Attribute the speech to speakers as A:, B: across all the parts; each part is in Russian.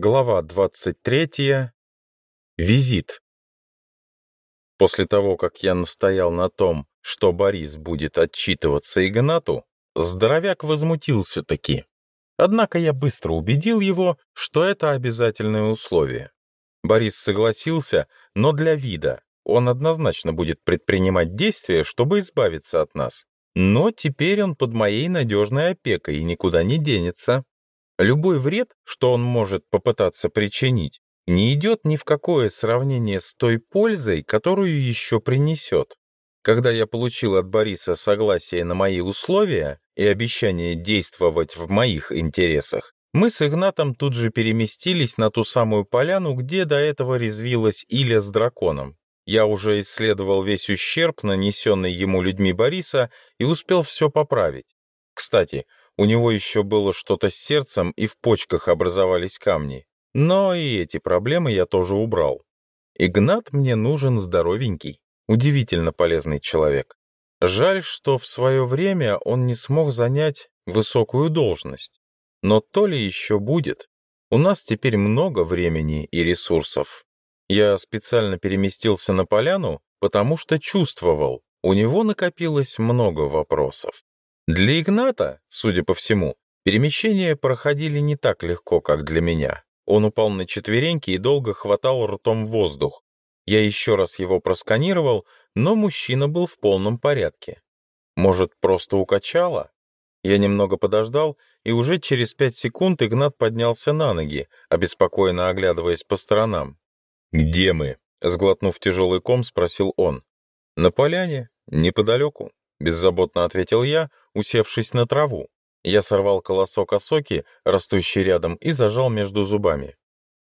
A: Глава 23. Визит. После того, как я настоял на том, что Борис будет отчитываться Игнату, здоровяк возмутился таки. Однако я быстро убедил его, что это обязательное условие. Борис согласился, но для вида. Он однозначно будет предпринимать действия, чтобы избавиться от нас. Но теперь он под моей надежной опекой и никуда не денется. Любой вред, что он может попытаться причинить, не идет ни в какое сравнение с той пользой, которую еще принесет. Когда я получил от Бориса согласие на мои условия и обещание действовать в моих интересах, мы с Игнатом тут же переместились на ту самую поляну, где до этого резвилась Иля с драконом. Я уже исследовал весь ущерб, нанесенный ему людьми Бориса, и успел все поправить. Кстати, у него еще было что-то с сердцем, и в почках образовались камни. Но и эти проблемы я тоже убрал. Игнат мне нужен здоровенький, удивительно полезный человек. Жаль, что в свое время он не смог занять высокую должность. Но то ли еще будет. У нас теперь много времени и ресурсов. Я специально переместился на поляну, потому что чувствовал, у него накопилось много вопросов. Для Игната, судя по всему, перемещения проходили не так легко, как для меня. Он упал на четвереньки и долго хватал ртом воздух. Я еще раз его просканировал, но мужчина был в полном порядке. Может, просто укачало? Я немного подождал, и уже через пять секунд Игнат поднялся на ноги, обеспокоенно оглядываясь по сторонам. «Где мы?» — сглотнув тяжелый ком, спросил он. «На поляне, неподалеку», — беззаботно ответил я, усевшись на траву. Я сорвал колосок осоки, растущий рядом, и зажал между зубами.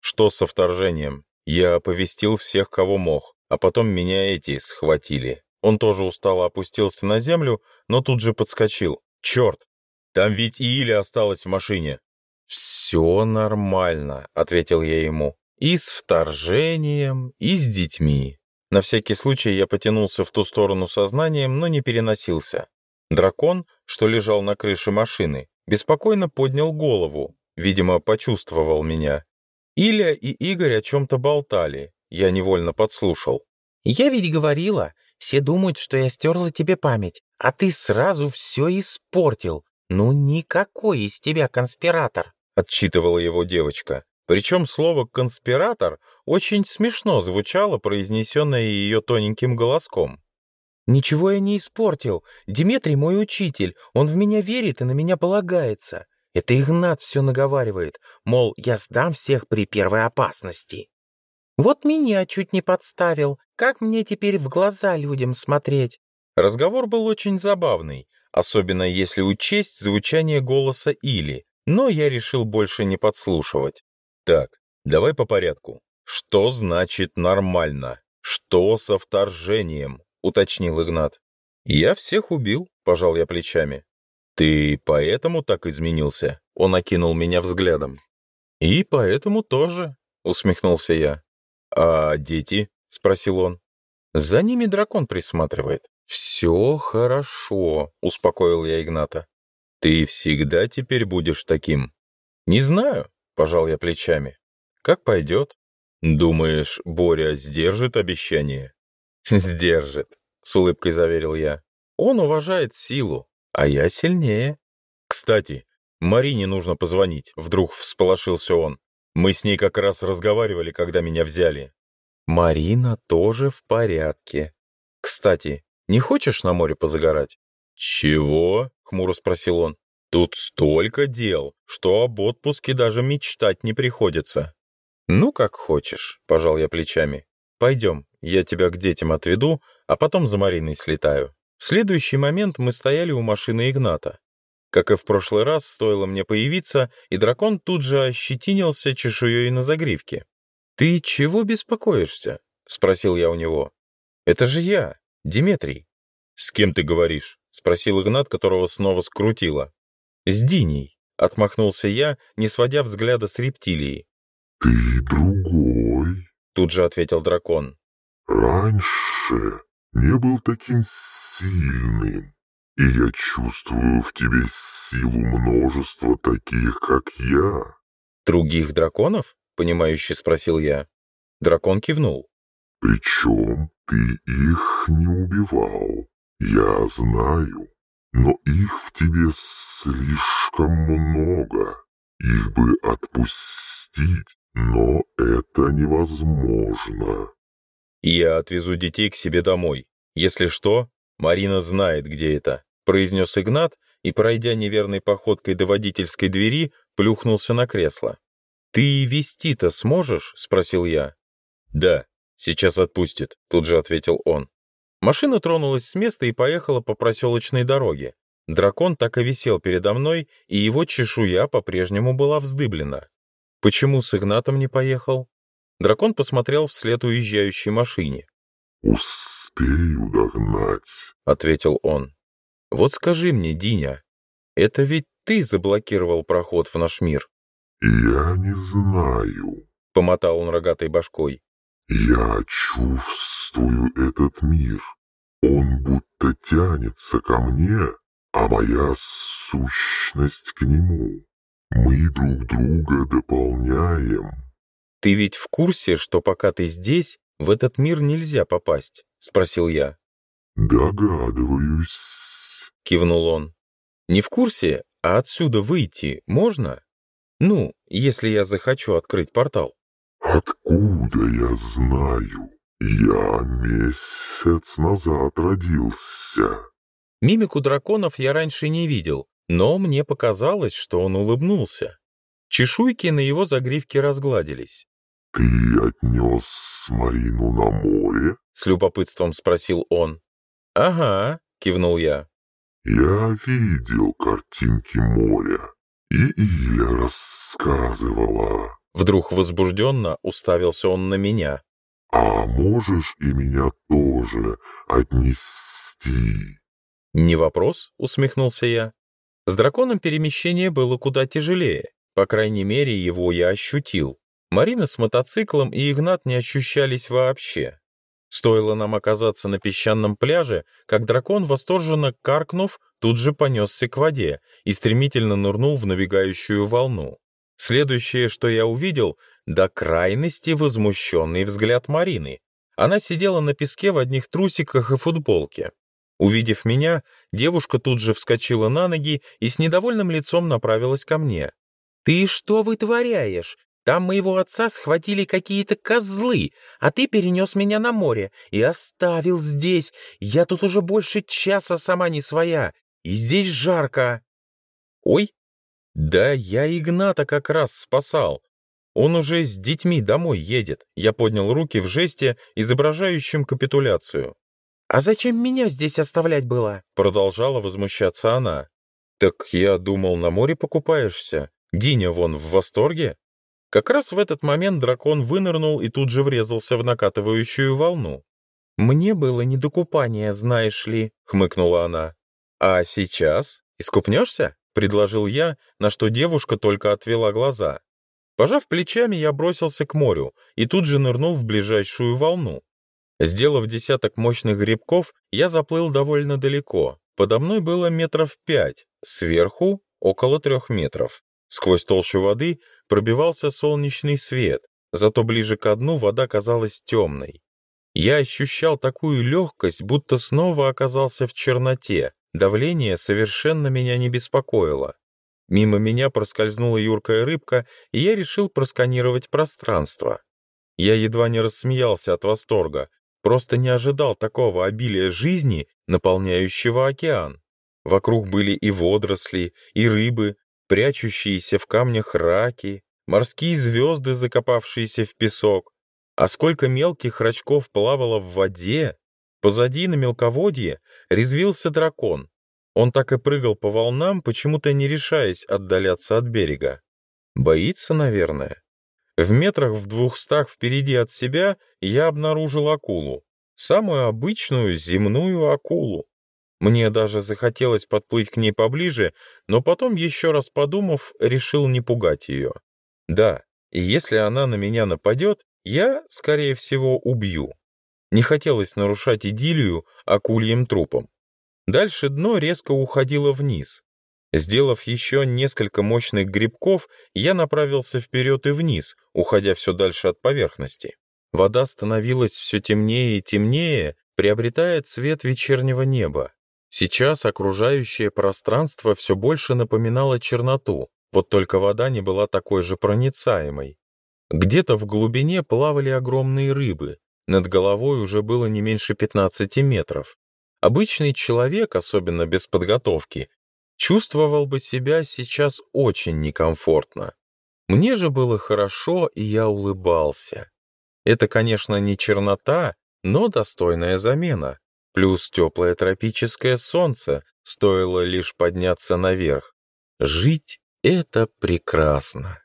A: Что со вторжением? Я оповестил всех, кого мог, а потом меня эти схватили. Он тоже устало опустился на землю, но тут же подскочил. «Черт! Там ведь и Иля осталась в машине!» «Все нормально», — ответил я ему. «И с вторжением, и с детьми». На всякий случай я потянулся в ту сторону сознанием, но не переносился. Дракон, что лежал на крыше машины, беспокойно поднял голову, видимо, почувствовал меня. Илья и Игорь о чем-то болтали, я невольно подслушал.
B: «Я ведь говорила, все думают, что я стерла тебе память, а ты сразу все испортил. Ну никакой из тебя конспиратор!»
A: Отчитывала его девочка. Причем слово «конспиратор» очень смешно звучало, произнесенное ее тоненьким голоском.
B: Ничего я не испортил. Дмитрий мой учитель. Он в меня верит и на меня полагается. Это Игнат все наговаривает. Мол, я сдам всех при первой опасности. Вот меня чуть не подставил. Как мне теперь в глаза людям смотреть?
A: Разговор был очень забавный, особенно если учесть звучание голоса Или, но я решил больше не подслушивать. Так, давай по порядку. Что значит нормально? Что со вторжением? уточнил Игнат. «Я всех убил», — пожал я плечами. «Ты поэтому так изменился?» — он окинул меня взглядом. «И поэтому тоже», — усмехнулся я. «А дети?» — спросил он. «За ними дракон присматривает». «Все хорошо», — успокоил я Игната. «Ты всегда теперь будешь таким». «Не знаю», — пожал я плечами. «Как пойдет?» «Думаешь, Боря сдержит обещание?» «Сдержит», — с улыбкой заверил я. «Он уважает силу, а я сильнее». «Кстати, Марине нужно позвонить», — вдруг всполошился он. «Мы с ней как раз разговаривали, когда меня взяли». «Марина тоже в порядке. Кстати, не хочешь на море позагорать?» «Чего?» — хмуро спросил он. «Тут столько дел, что об отпуске даже мечтать не приходится». «Ну, как хочешь», — пожал я плечами. Пойдем, я тебя к детям отведу, а потом за Мариной слетаю». В следующий момент мы стояли у машины Игната. Как и в прошлый раз, стоило мне появиться, и дракон тут же ощетинился чешуей на загривке. «Ты чего беспокоишься?» — спросил я у него. «Это же я, Диметрий». «С кем ты говоришь?» — спросил Игнат, которого снова скрутило. «С Диней», — отмахнулся я, не сводя взгляда с рептилии.
C: «Ты другой»,
A: Тут же ответил дракон.
C: «Раньше не был таким сильным, и я чувствую в тебе силу множества таких, как я».
A: «Других драконов?» — понимающе спросил я. Дракон кивнул.
C: «Причем ты их не убивал, я знаю, но их в тебе слишком много. Их бы отпустить, но это невозможно.
A: Я отвезу детей к себе домой. Если что, Марина знает, где это, произнес Игнат и, пройдя неверной походкой до водительской двери, плюхнулся на кресло. «Ты вести-то сможешь?» — спросил я. «Да, сейчас отпустит», — тут же ответил он. Машина тронулась с места и поехала по проселочной дороге. Дракон так и висел передо мной, и его чешуя по-прежнему была вздыблена. «Почему с Игнатом не поехал?» Дракон посмотрел вслед уезжающей машине.
C: «Успею догнать», —
A: ответил он. «Вот скажи мне, Диня, это ведь ты заблокировал проход в наш мир?»
C: «Я не знаю», —
A: помотал он рогатой башкой.
C: «Я чувствую этот мир. Он будто тянется ко мне, а моя сущность к нему. Мы друг друга дополняем.
A: Ты ведь в курсе, что пока ты здесь, в этот мир нельзя попасть? Спросил я.
C: Догадываюсь.
A: Кивнул он. Не в курсе, а отсюда выйти можно? Ну, если я захочу открыть портал.
C: Откуда я знаю? Я месяц назад родился.
A: Мимику драконов я раньше не видел, но мне показалось, что он улыбнулся. Чешуйки на его загривке разгладились.
C: «Ты отнес Марину на море?»
A: — с любопытством спросил он. «Ага», — кивнул я.
C: «Я видел картинки моря, и Иля рассказывала».
A: Вдруг возбужденно уставился он на меня.
C: «А можешь и меня тоже отнести?»
A: «Не вопрос», — усмехнулся я. С драконом перемещение было куда тяжелее, по крайней мере, его я ощутил. Марина с мотоциклом и Игнат не ощущались вообще. Стоило нам оказаться на песчаном пляже, как дракон, восторженно каркнув, тут же понесся к воде и стремительно нырнул в набегающую волну. Следующее, что я увидел, до крайности возмущенный взгляд Марины. Она сидела на песке в одних трусиках и футболке. Увидев меня, девушка тут же вскочила на ноги и с недовольным лицом направилась ко мне. «Ты что вытворяешь? Там моего отца схватили какие-то козлы, а ты перенес меня на море и оставил здесь. Я тут уже больше часа сама не своя, и здесь жарко». «Ой, да я Игната как раз спасал. Он уже с детьми домой едет». Я поднял руки в жесте, изображающем капитуляцию. «А зачем меня здесь оставлять было?» Продолжала возмущаться она. «Так я думал, на море покупаешься. Диня вон в восторге». Как раз в этот момент дракон вынырнул и тут же врезался в накатывающую волну. «Мне было не до купания, знаешь ли», — хмыкнула она. «А сейчас? Искупнешься?» — предложил я, на что девушка только отвела глаза. Пожав плечами, я бросился к морю и тут же нырнул в ближайшую волну. Сделав десяток мощных грибков, я заплыл довольно далеко. Подо мной было метров пять, сверху — около трех метров. Сквозь толщу воды пробивался солнечный свет, зато ближе к дну вода казалась темной. Я ощущал такую легкость, будто снова оказался в черноте. Давление совершенно меня не беспокоило. Мимо меня проскользнула юркая рыбка, и я решил просканировать пространство. Я едва не рассмеялся от восторга просто не ожидал такого обилия жизни, наполняющего океан. Вокруг были и водоросли, и рыбы, прячущиеся в камнях раки, морские звезды, закопавшиеся в песок. А сколько мелких рачков плавало в воде! Позади на мелководье резвился дракон. Он так и прыгал по волнам, почему-то не решаясь отдаляться от берега. Боится, наверное. В метрах в двухстах впереди от себя я обнаружил акулу. Самую обычную земную акулу. Мне даже захотелось подплыть к ней поближе, но потом, еще раз подумав, решил не пугать ее. Да, и если она на меня нападет, я, скорее всего, убью. Не хотелось нарушать идиллию акульим трупом. Дальше дно резко уходило вниз, Сделав еще несколько мощных грибков, я направился вперед и вниз, уходя все дальше от поверхности. Вода становилась все темнее и темнее, приобретая цвет вечернего неба. Сейчас окружающее пространство все больше напоминало черноту, вот только вода не была такой же проницаемой. Где-то в глубине плавали огромные рыбы, над головой уже было не меньше 15 метров. Обычный человек, особенно без подготовки, Чувствовал бы себя сейчас очень некомфортно. Мне же было хорошо, и я улыбался. Это, конечно, не чернота, но достойная замена. Плюс теплое тропическое солнце стоило лишь подняться наверх. Жить — это прекрасно.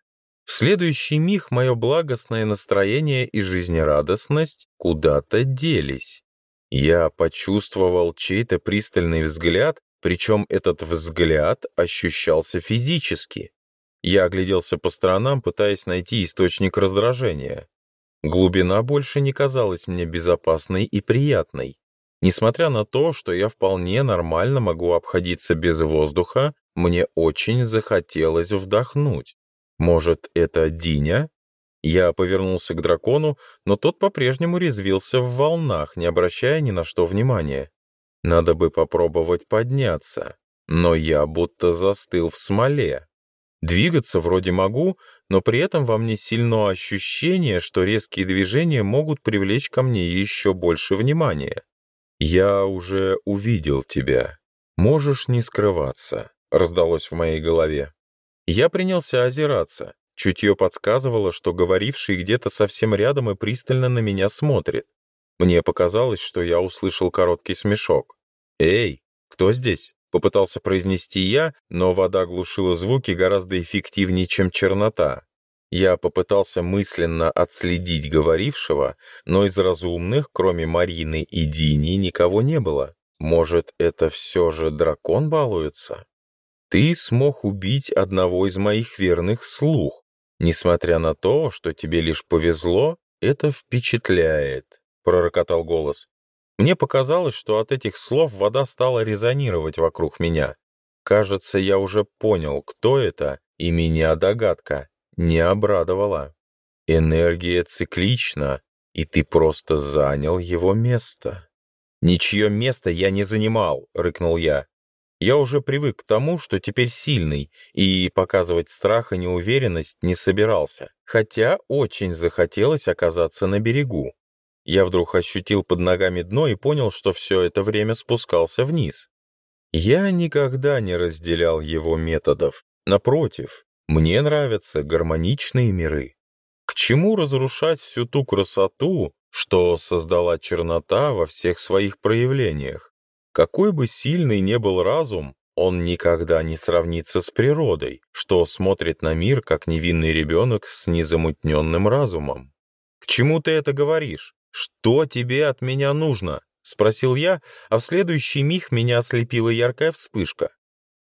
A: В следующий миг мое благостное настроение и жизнерадостность куда-то делись. Я почувствовал чей-то пристальный взгляд причем этот взгляд ощущался физически. Я огляделся по сторонам, пытаясь найти источник раздражения. Глубина больше не казалась мне безопасной и приятной. Несмотря на то, что я вполне нормально могу обходиться без воздуха, мне очень захотелось вдохнуть. Может, это Диня? Я повернулся к дракону, но тот по-прежнему резвился в волнах, не обращая ни на что внимания. Надо бы попробовать подняться, но я будто застыл в смоле. Двигаться вроде могу, но при этом во мне сильно ощущение, что резкие движения могут привлечь ко мне еще больше внимания. «Я уже увидел тебя. Можешь не скрываться», — раздалось в моей голове. Я принялся озираться. Чутье подсказывало, что говоривший где-то совсем рядом и пристально на меня смотрит. Мне показалось, что я услышал короткий смешок. «Эй, кто здесь?» — попытался произнести я, но вода глушила звуки гораздо эффективнее, чем чернота. Я попытался мысленно отследить говорившего, но из разумных, кроме Марины и Дини, никого не было. Может, это все же дракон балуется? Ты смог убить одного из моих верных слух. Несмотря на то, что тебе лишь повезло, это впечатляет. — пророкотал голос. Мне показалось, что от этих слов вода стала резонировать вокруг меня. Кажется, я уже понял, кто это, и меня догадка не обрадовала. Энергия циклична, и ты просто занял его место. «Ничье место я не занимал», — рыкнул я. «Я уже привык к тому, что теперь сильный, и показывать страх и неуверенность не собирался, хотя очень захотелось оказаться на берегу. Я вдруг ощутил под ногами дно и понял, что все это время спускался вниз. Я никогда не разделял его методов. Напротив, мне нравятся гармоничные миры. К чему разрушать всю ту красоту, что создала чернота во всех своих проявлениях? Какой бы сильный ни был разум, он никогда не сравнится с природой, что смотрит на мир, как невинный ребенок с незамутненным разумом. «К чему ты это говоришь?» «Что тебе от меня нужно?» — спросил я, а в следующий миг меня ослепила яркая вспышка.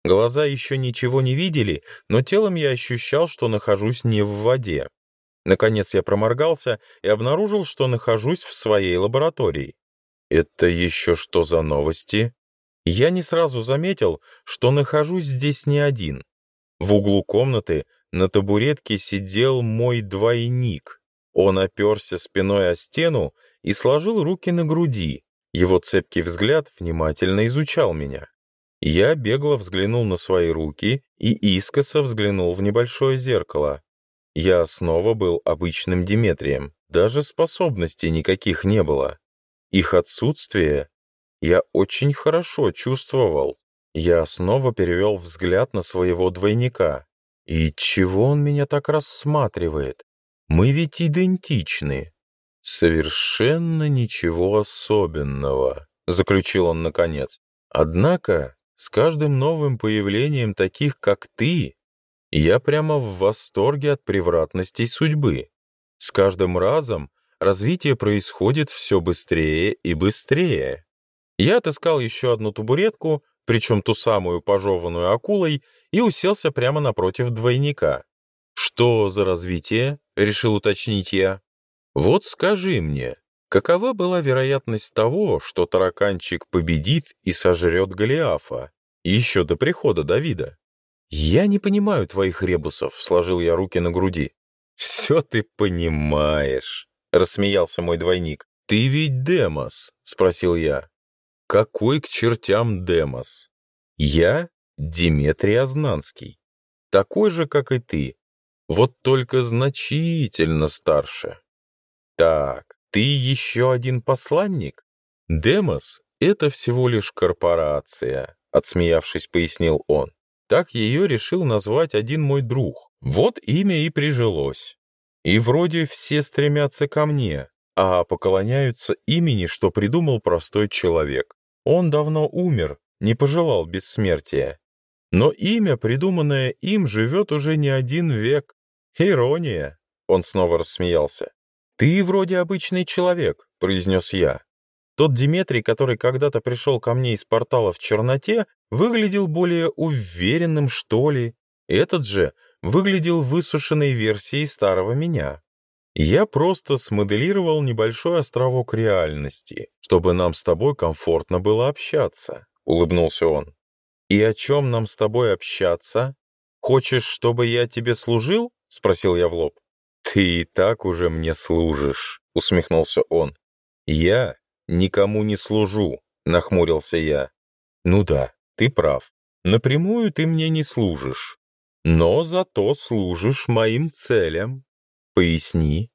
A: Глаза еще ничего не видели, но телом я ощущал, что нахожусь не в воде. Наконец я проморгался и обнаружил, что нахожусь в своей лаборатории. «Это еще что за новости?» Я не сразу заметил, что нахожусь здесь не один. В углу комнаты на табуретке сидел мой двойник — он оперся спиной о стену и сложил руки на груди. Его цепкий взгляд внимательно изучал меня. Я бегло взглянул на свои руки и искоса взглянул в небольшое зеркало. Я снова был обычным Диметрием, даже способностей никаких не было. Их отсутствие я очень хорошо чувствовал. Я снова перевел взгляд на своего двойника. И чего он меня так рассматривает? Мы ведь идентичны. Совершенно ничего особенного, заключил он наконец. Однако с каждым новым появлением таких, как ты, я прямо в восторге от превратностей судьбы. С каждым разом развитие происходит все быстрее и быстрее. Я отыскал еще одну табуретку, причем ту самую пожеванную акулой, и уселся прямо напротив двойника. «Что за развитие?» — решил уточнить я. «Вот скажи мне, какова была вероятность того, что тараканчик победит и сожрет Голиафа, еще до прихода Давида?» «Я не понимаю твоих ребусов», — сложил я руки на груди. «Все ты понимаешь», — рассмеялся мой двойник. «Ты ведь Демос?» — спросил я. «Какой к чертям Демос?» «Я Диметрий Ознанский. Такой же, как и ты, вот только значительно старше. Так, ты еще один посланник? Демос — это всего лишь корпорация, отсмеявшись, пояснил он. Так ее решил назвать один мой друг. Вот имя и прижилось. И вроде все стремятся ко мне, а поклоняются имени, что придумал простой человек. Он давно умер, не пожелал бессмертия. Но имя, придуманное им, живет уже не один век. «Ирония!» — он снова рассмеялся. «Ты вроде обычный человек», — произнес я. Тот Диметрий, который когда-то пришел ко мне из портала в черноте, выглядел более уверенным, что ли. Этот же выглядел высушенной версией старого меня. Я просто смоделировал небольшой островок реальности, чтобы нам с тобой комфортно было общаться, — улыбнулся он. «И о чем нам с тобой общаться? Хочешь, чтобы я тебе служил?» — спросил я в лоб. «Ты и так уже мне служишь», — усмехнулся он. «Я никому не служу», — нахмурился я. «Ну да, ты прав. Напрямую ты мне не служишь. Но зато служишь моим целям. Поясни».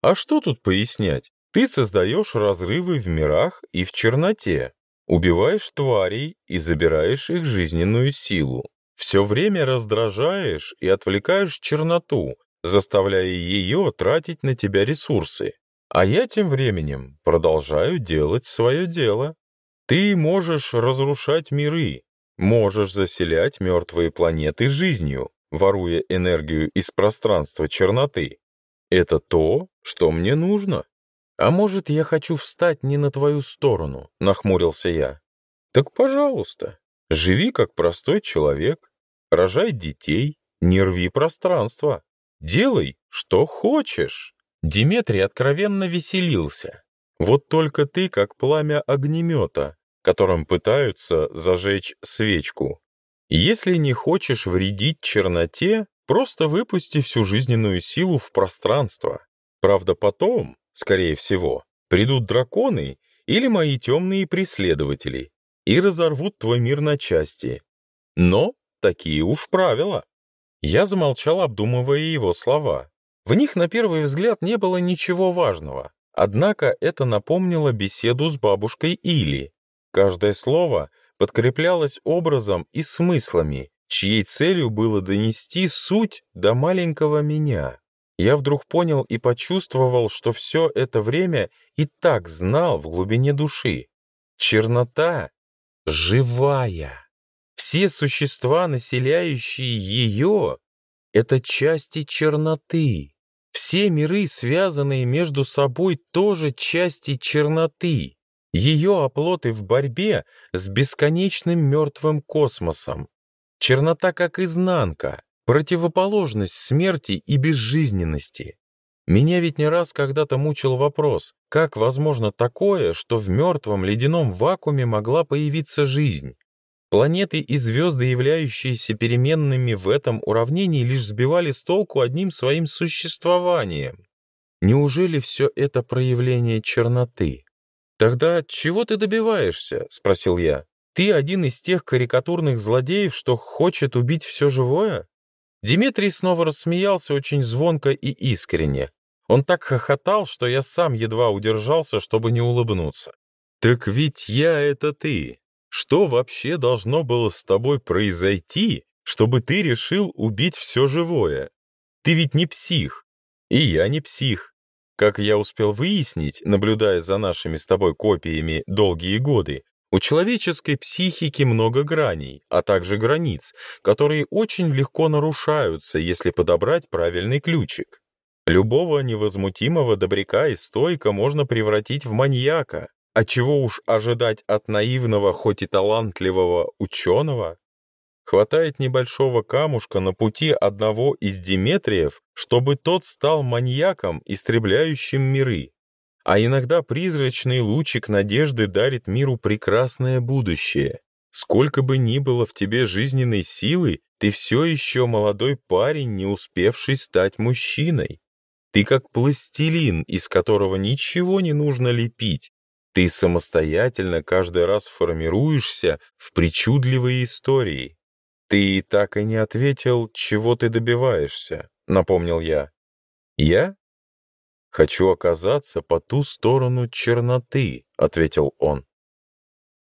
A: «А что тут пояснять? Ты создаешь разрывы в мирах и в черноте, убиваешь тварей и забираешь их жизненную силу все время раздражаешь и отвлекаешь черноту, заставляя ее тратить на тебя ресурсы. А я тем временем продолжаю делать свое дело. Ты можешь разрушать миры, можешь заселять мертвые планеты жизнью, воруя энергию из пространства черноты. Это то, что мне нужно. А может, я хочу встать не на твою сторону, нахмурился я. Так пожалуйста, живи как простой человек, рожай детей, не рви пространство, делай, что хочешь». Диметрий откровенно веселился. «Вот только ты как пламя огнемета, которым пытаются зажечь свечку. Если не хочешь вредить черноте, просто выпусти всю жизненную силу в пространство. Правда, потом, скорее всего, придут драконы или мои темные преследователи и разорвут твой мир на части. Но Такие уж правила. Я замолчал, обдумывая его слова. В них, на первый взгляд, не было ничего важного. Однако это напомнило беседу с бабушкой Или. Каждое слово подкреплялось образом и смыслами, чьей целью было донести суть до маленького меня. Я вдруг понял и почувствовал, что все это время и так знал в глубине души. Чернота живая. Все существа, населяющие ее, — это части черноты. Все миры, связанные между собой, тоже части черноты. Ее оплоты в борьбе с бесконечным мертвым космосом. Чернота как изнанка, противоположность смерти и безжизненности. Меня ведь не раз когда-то мучил вопрос, как возможно такое, что в мертвом ледяном вакууме могла появиться жизнь? Планеты и звезды, являющиеся переменными в этом уравнении, лишь сбивали с толку одним своим существованием. Неужели все это проявление черноты? «Тогда чего ты добиваешься?» — спросил я. «Ты один из тех карикатурных злодеев, что хочет убить все живое?» Дмитрий снова рассмеялся очень звонко и искренне. Он так хохотал, что я сам едва удержался, чтобы не улыбнуться. «Так ведь я — это ты. Что вообще должно было с тобой произойти, чтобы ты решил убить все живое? Ты ведь не псих. И я не псих. Как я успел выяснить, наблюдая за нашими с тобой копиями долгие годы, у человеческой психики много граней, а также границ, которые очень легко нарушаются, если подобрать правильный ключик. Любого невозмутимого добряка и стойка можно превратить в маньяка, а чего уж ожидать от наивного, хоть и талантливого ученого? Хватает небольшого камушка на пути одного из Диметриев, чтобы тот стал маньяком, истребляющим миры. А иногда призрачный лучик надежды дарит миру прекрасное будущее. Сколько бы ни было в тебе жизненной силы, ты все еще молодой парень, не успевший стать мужчиной. Ты как пластилин, из которого ничего не нужно лепить, ты самостоятельно каждый раз формируешься в причудливые истории. Ты так и не ответил, чего ты добиваешься, напомнил я. Я? Хочу оказаться по ту сторону черноты, ответил он.